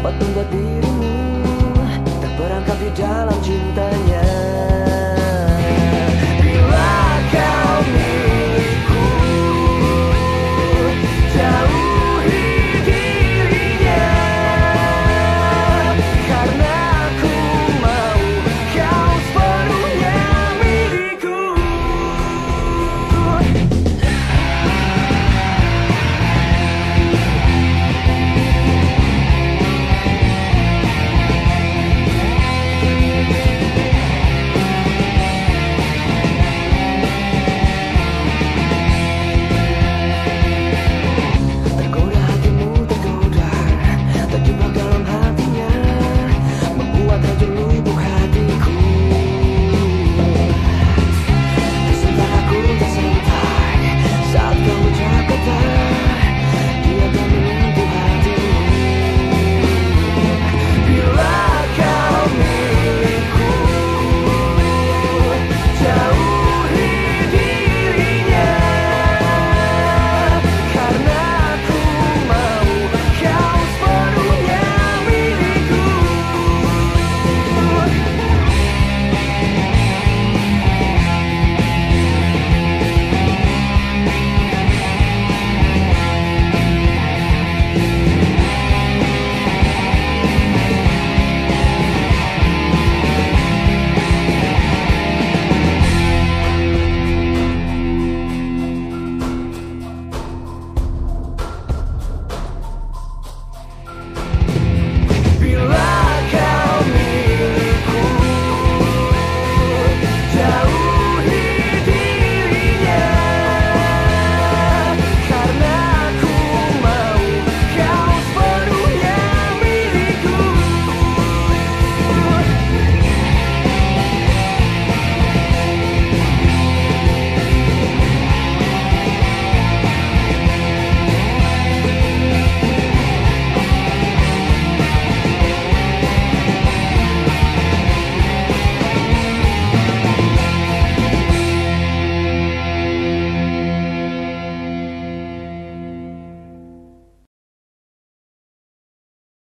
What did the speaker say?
Dapat membuat dirimu. Terperangkap di dalam cintanya